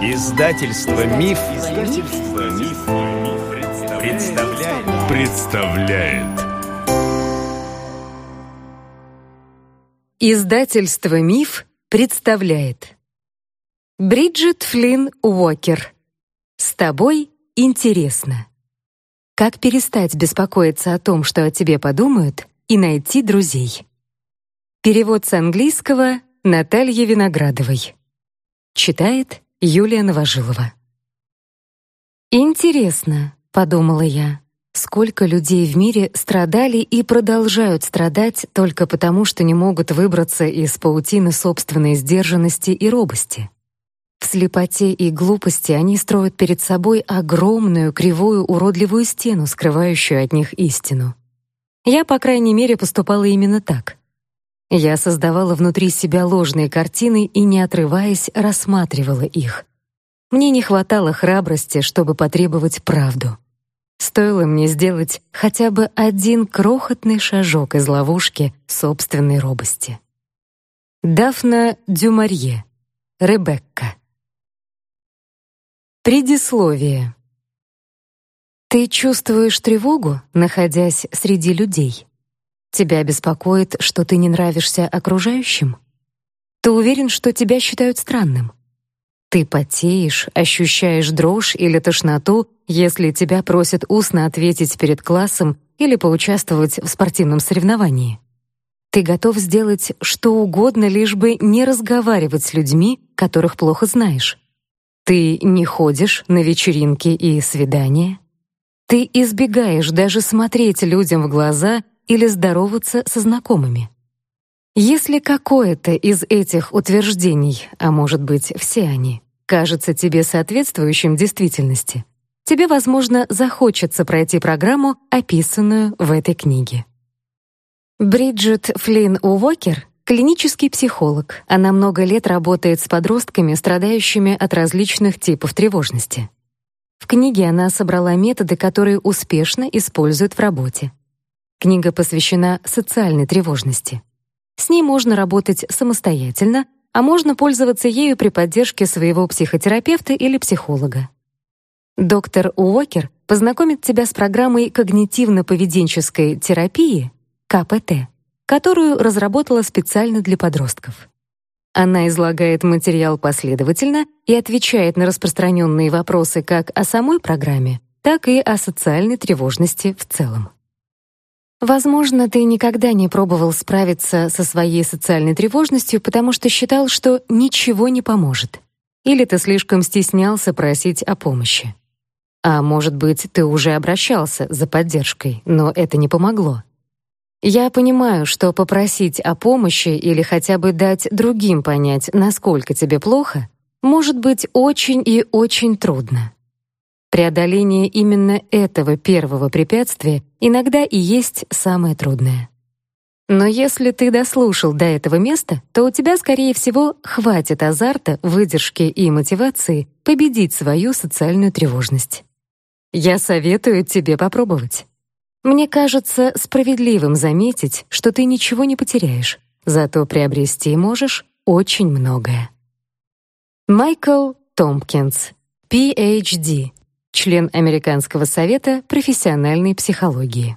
Издательство Миф, Издательство Миф, представляет. представляет. Издательство Миф представляет. Бриджит Флинн Уокер. С тобой интересно. Как перестать беспокоиться о том, что о тебе подумают, и найти друзей. Перевод с английского Наталья Виноградовой. Читает Юлия Новожилова. Интересно, подумала я, сколько людей в мире страдали и продолжают страдать только потому, что не могут выбраться из паутины собственной сдержанности и робости. В слепоте и глупости они строят перед собой огромную кривую уродливую стену, скрывающую от них истину. Я, по крайней мере, поступала именно так. Я создавала внутри себя ложные картины и, не отрываясь, рассматривала их. Мне не хватало храбрости, чтобы потребовать правду. Стоило мне сделать хотя бы один крохотный шажок из ловушки собственной робости. Дафна Дюмарье. Ребекка. Предисловие. Ты чувствуешь тревогу, находясь среди людей? Тебя беспокоит, что ты не нравишься окружающим? Ты уверен, что тебя считают странным? Ты потеешь, ощущаешь дрожь или тошноту, если тебя просят устно ответить перед классом или поучаствовать в спортивном соревновании. Ты готов сделать что угодно, лишь бы не разговаривать с людьми, которых плохо знаешь. Ты не ходишь на вечеринки и свидания. Ты избегаешь даже смотреть людям в глаза или здороваться со знакомыми. Если какое-то из этих утверждений, а может быть, все они, кажется тебе соответствующим действительности, тебе, возможно, захочется пройти программу, описанную в этой книге. Бриджит Флинн Уокер клинический психолог. Она много лет работает с подростками, страдающими от различных типов тревожности. В книге она собрала методы, которые успешно используют в работе. Книга посвящена социальной тревожности. С ней можно работать самостоятельно, а можно пользоваться ею при поддержке своего психотерапевта или психолога. Доктор Уокер познакомит тебя с программой когнитивно-поведенческой терапии КПТ, которую разработала специально для подростков. Она излагает материал последовательно и отвечает на распространенные вопросы как о самой программе, так и о социальной тревожности в целом. Возможно, ты никогда не пробовал справиться со своей социальной тревожностью, потому что считал, что ничего не поможет. Или ты слишком стеснялся просить о помощи. А может быть, ты уже обращался за поддержкой, но это не помогло. Я понимаю, что попросить о помощи или хотя бы дать другим понять, насколько тебе плохо, может быть очень и очень трудно. Преодоление именно этого первого препятствия иногда и есть самое трудное. Но если ты дослушал до этого места, то у тебя, скорее всего, хватит азарта, выдержки и мотивации победить свою социальную тревожность. Я советую тебе попробовать. Мне кажется справедливым заметить, что ты ничего не потеряешь, зато приобрести можешь очень многое. Майкл Томпкинс, PhD, член Американского совета профессиональной психологии.